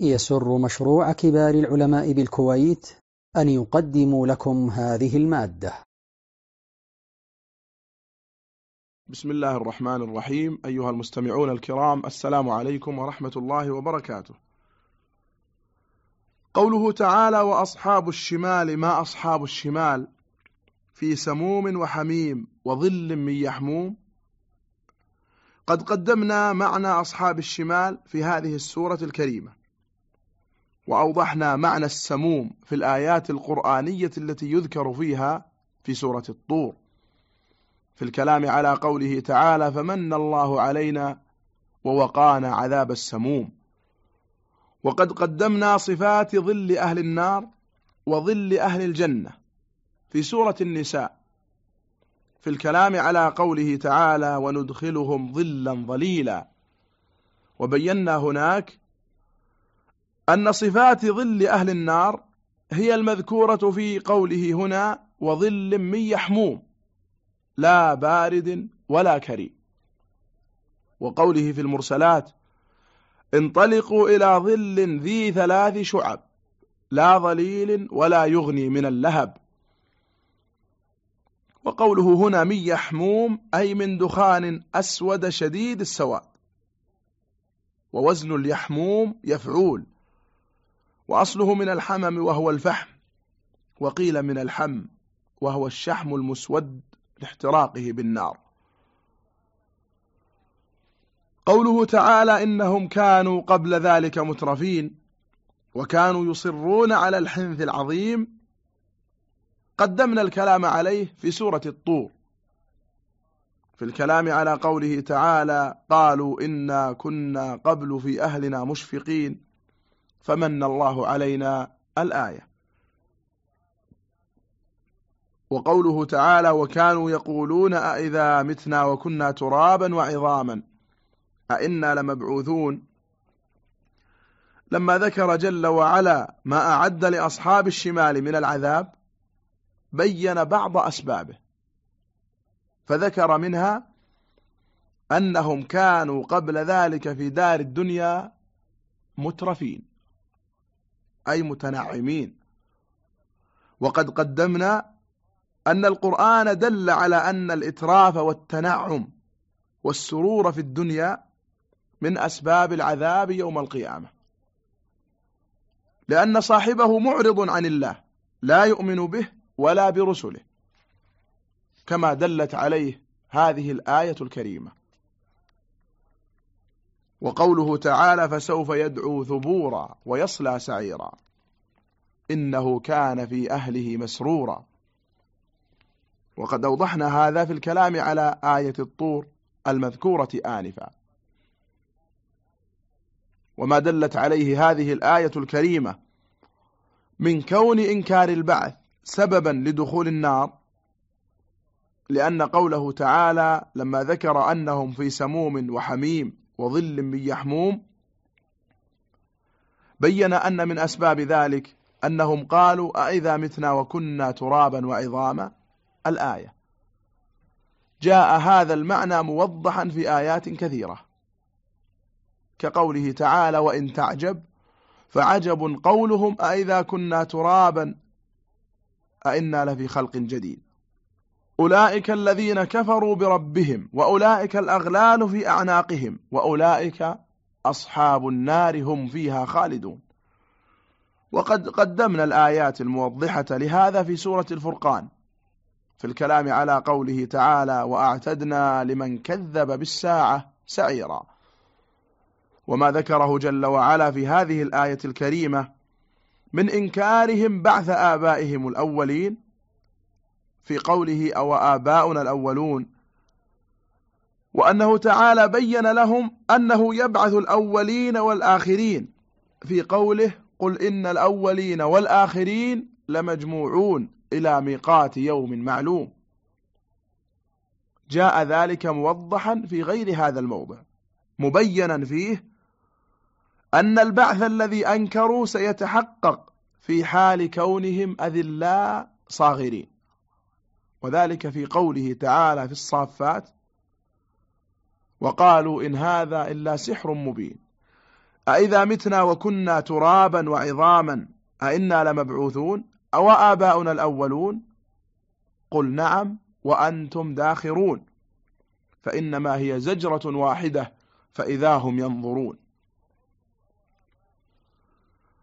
يسر مشروع كبار العلماء بالكويت أن يقدم لكم هذه المادة. بسم الله الرحمن الرحيم. أيها المستمعون الكرام السلام عليكم ورحمة الله وبركاته. قوله تعالى وأصحاب الشمال ما أصحاب الشمال؟ في سموم وحميم وظل من يحموم. قد قدمنا معنى أصحاب الشمال في هذه السورة الكريمة. وأوضحنا معنى السموم في الآيات القرآنية التي يذكر فيها في سورة الطور. في الكلام على قوله تعالى فمن الله علينا ووقانا عذاب السموم وقد قدمنا صفات ظل أهل النار وظل أهل الجنة في سورة النساء. في الكلام على قوله تعالى وندخلهم ظلا ظليلا وبينا هناك أن صفات ظل أهل النار هي المذكورة في قوله هنا وظل من يحموم لا بارد ولا كريم. وقوله في المرسلات انطلقوا إلى ظل ذي ثلاث شعب لا ظليل ولا يغني من اللهب. وقوله هنا من يحموم أي من دخان أسود شديد السواد ووزن اليحموم يفعول. وأصله من الحمم وهو الفحم وقيل من الحم وهو الشحم المسود لاحتراقه بالنار. قوله تعالى إنهم كانوا قبل ذلك مترفين وكانوا يصرون على الحنث العظيم. قدمنا الكلام عليه في سورة الطور. في الكلام على قوله تعالى قالوا إنا كنا قبل في أهلنا مشفقين. فمن الله علينا الآية. وقوله تعالى وكانوا يقولون أئذا متنا وكنا ترابا وعظاما. أئنا لمبعوثون. لما ذكر جل وعلا ما أعد لأصحاب الشمال من العذاب بين بعض أسبابه. فذكر منها أنهم كانوا قبل ذلك في دار الدنيا مترفين. أي متنعمين. وقد قدمنا أن القرآن دل على أن الإتراف والتنعم والسرور في الدنيا من أسباب العذاب يوم القيامة. لأن صاحبه معرض عن الله لا يؤمن به ولا برسله كما دلت عليه هذه الآية الكريمة. وقوله تعالى فسوف يدعو ثبورا ويصلى سعيرا. إنه كان في أهله مسرورا. وقد أوضحنا هذا في الكلام على آية الطور المذكورة آنفا. وما دلت عليه هذه الآية الكريمة من كون إنكار البعث سببا لدخول النار لأن قوله تعالى لما ذكر أنهم في سموم وحميم وظل من يحموم. بين أن من أسباب ذلك أنهم قالوا أئذا متنا وكنا ترابا وعظاما؟ الآية. جاء هذا المعنى موضحا في آيات كثيرة. كقوله تعالى وإن تعجب فعجب قولهم أئذا كنا ترابا أئنا لفي خلق جديد. أولئك الذين كفروا بربهم وأولئك الأغلال في أعناقهم وأولئك أصحاب النار هم فيها خالدون. وقد قدمنا الآيات الموضحة لهذا في سورة الفرقان في الكلام على قوله تعالى وأعتدنا لمن كذب بالساعة سعيرا. وما ذكره جل وعلا في هذه الآية الكريمة من إنكارهم بعث آبائهم الأولين في قوله أو آباؤنا الأولون؟ وأنه تعالى بين لهم أنه يبعث الأولين والآخرين في قوله قل إن الأولين والآخرين لمجموعون إلى ميقات يوم معلوم. جاء ذلك موضحا في غير هذا الموضع مبينا فيه أن البعث الذي أنكروا سيتحقق في حال كونهم أذلاء صاغرين. وذلك في قوله تعالى في الصافات وقالوا إن هذا إلا سحر مبين. أئذا متنا وكنا ترابا وعظاما أئنا لمبعوثون؟ أو آباؤنا الأولون؟ قل نعم وأنتم داخرون. فإنما هي زجرة واحدة فإذا هم ينظرون.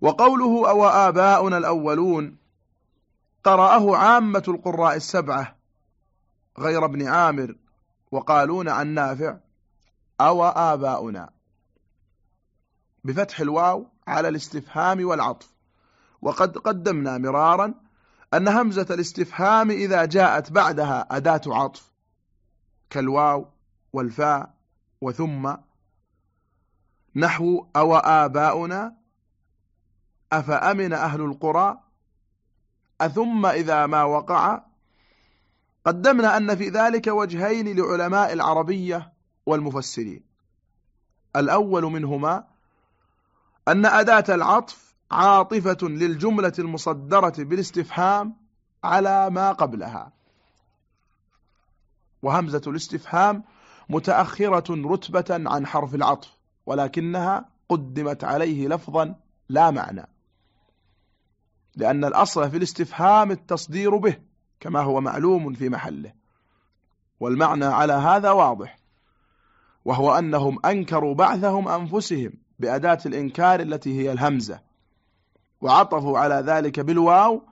وقوله أو آباؤنا الأولون؟ قرأه عامة القراء السبعة غير ابن عامر وقالون عن نافع أو آباؤنا. بفتح الواو على الاستفهام والعطف. وقد قدمنا مرارا أن همزة الاستفهام إذا جاءت بعدها أداة عطف. كالواو والفاء وثم نحو أو آباؤنا. أفأمن أهل القرى أثم إذا ما وقع. قدمنا أن في ذلك وجهين لعلماء العربية والمفسرين. الأول منهما أن أداة العطف عاطفة للجملة المصدرة بالاستفهام على ما قبلها. وهمزة الاستفهام متأخرة رتبة عن حرف العطف ولكنها قدمت عليه لفظا لا معنى. لأن الأصل في الاستفهام التصدير به كما هو معلوم في محله. والمعنى على هذا واضح وهو أنهم أنكروا بعثهم أنفسهم بأداة الإنكار التي هي الهمزة وعطفوا على ذلك بالواو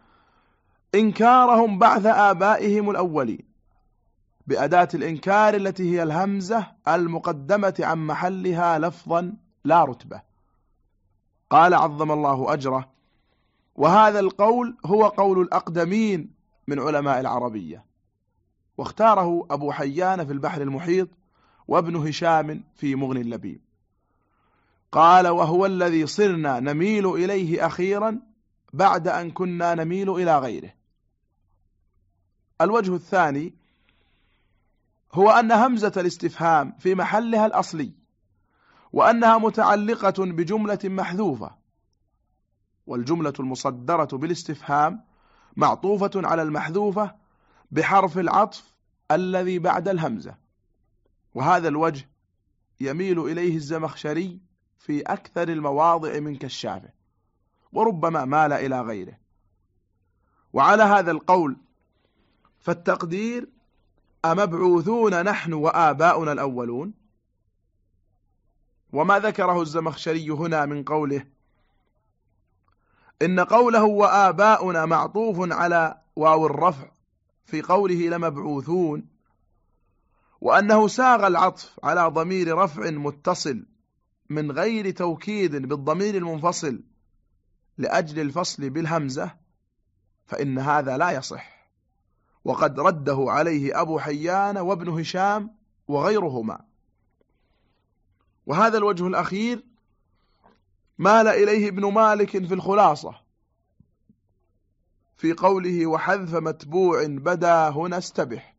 إنكارهم بعث آبائهم الأولين بأداة الإنكار التي هي الهمزة المقدمة عن محلها لفظا لا رتبة. قال عظم الله أجره وهذا القول هو قول الأقدمين من علماء العربية. واختاره أبو حيان في البحر المحيط وابن هشام في مغني اللبيب. قال وهو الذي صرنا نميل إليه أخيرا بعد أن كنا نميل إلى غيره. الوجه الثاني هو أن همزة الاستفهام في محلها الأصلي وأنها متعلقة بجملة محذوفة. والجملة المصدرة بالاستفهام معطوفة على المحذوفة بحرف العطف الذي بعد الهمزة. وهذا الوجه يميل إليه الزمخشري في أكثر المواضع من كشافه وربما مال إلى غيره. وعلى هذا القول فالتقدير أمبعوثون نحن وآباؤنا الأولون؟ وما ذكره الزمخشري هنا من قوله إن قوله وآباؤنا معطوف على واو الرفع في قوله لمبعوثون وأنه ساغ العطف على ضمير رفع متصل من غير توكيد بالضمير المنفصل لأجل الفصل بالهمزة فإن هذا لا يصح. وقد رده عليه أبو حيان وابن هشام وغيرهما. وهذا الوجه الأخير مال إليه ابن مالك في الخلاصة. في قوله وحذف متبوع بدا هنا استبح.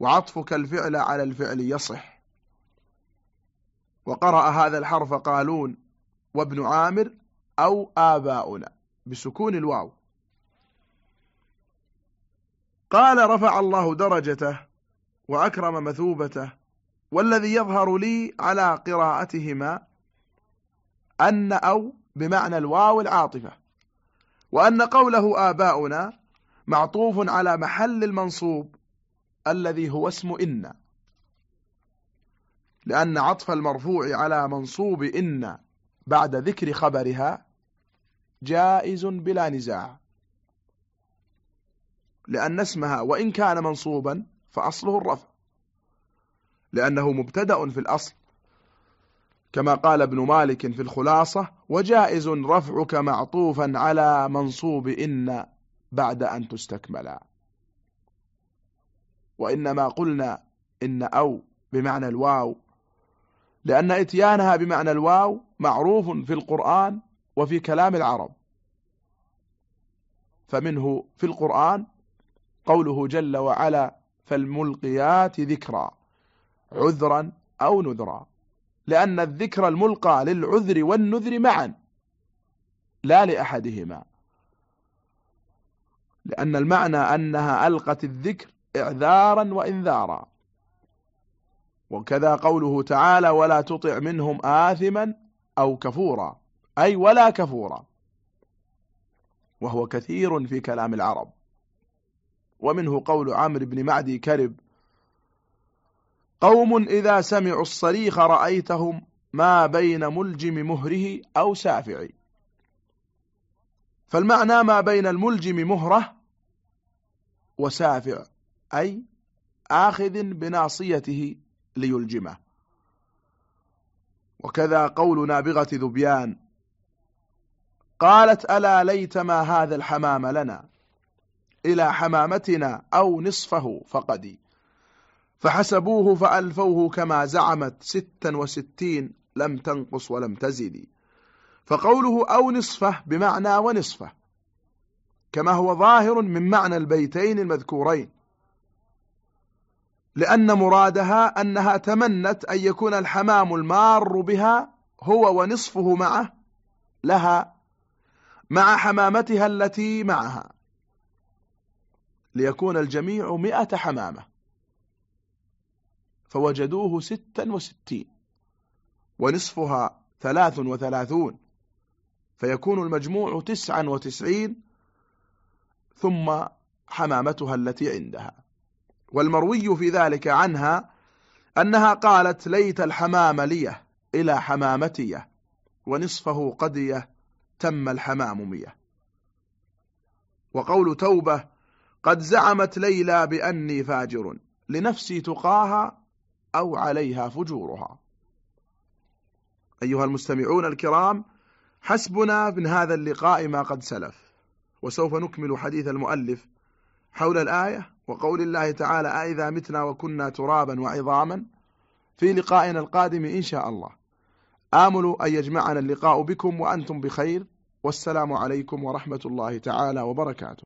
وعطفك الفعل على الفعل يصح. وقرأ هذا الحرف قالون وابن عامر أو آباؤنا بسكون الواو. قال رفع الله درجته وأكرم مثوبته والذي يظهر لي على قراءتهما أن أو بمعنى الواو العاطفة وأن قوله آباؤنا معطوف على محل المنصوب الذي هو اسم إن لأن عطف المرفوع على منصوب إن بعد ذكر خبرها جائز بلا نزاع لأن اسمها وإن كان منصوبا فأصله الرفع لأنه مبتدأ في الأصل كما قال ابن مالك في الخلاصة وجائز رفعك معطوفا على منصوب إن بعد أن تستكملا وإنما قلنا إن أو بمعنى الواو لأن إتيانها بمعنى الواو معروف في القرآن وفي كلام العرب. فمنه في القرآن قوله جل وعلا فالملقيات ذكرا عذرا أو نذرا. لأن الذكر الملقى للعذر والنذر معا لا لأحدهما. لأن المعنى أنها ألقت الذكر إعذارا وإنذارا. وكذا قوله تعالى ولا تطع منهم آثما أو كفورا. أي ولا كفورا. وهو كثير في كلام العرب. ومنه قول عمرو بن معدي كرب قوم إذا سمعوا الصريخ رأيتهم ما بين ملجم مهره أو سافع. فالمعنى ما بين الملجم مهره وسافع أي آخذ بناصيته ليلجمه. وكذا قول نابغة ذبيان قالت ألا ليت ما هذا الحمام لنا إلى حمامتنا أو نصفه فقدي فحسبوه فألفوه كما زعمت ستا وستين لم تنقص ولم تزدي فقوله أو نصفة بمعنى ونصفة كما هو ظاهر من معنى البيتين المذكورين. لأن مرادها أنها تمنت أن يكون الحمام المار بها هو ونصفه معه لها مع حمامتها التي معها. ليكون الجميع مئة حمامة. فوجدوه ستا وستين ونصفها ثلاث وثلاثون فيكون المجموع تسعا وتسعين ثم حمامتها التي عندها. والمروي في ذلك عنها أنها قالت ليت الحمام ليه إلى حمامتيه ونصفه قديه تم الحمام ميه. وقول توبة قد زعمت ليلى بأني فاجر لنفسي تقاها أو عليها فجورها. أيها المستمعون الكرام حسبنا من هذا اللقاء ما قد سلف وسوف نكمل حديث المؤلف حول الآية وقول الله تعالى أئذا متنا وكنا ترابا وعظاما. في لقائنا القادم إن شاء الله. آمل أن يجمعنا اللقاء بكم وأنتم بخير والسلام عليكم ورحمة الله تعالى وبركاته.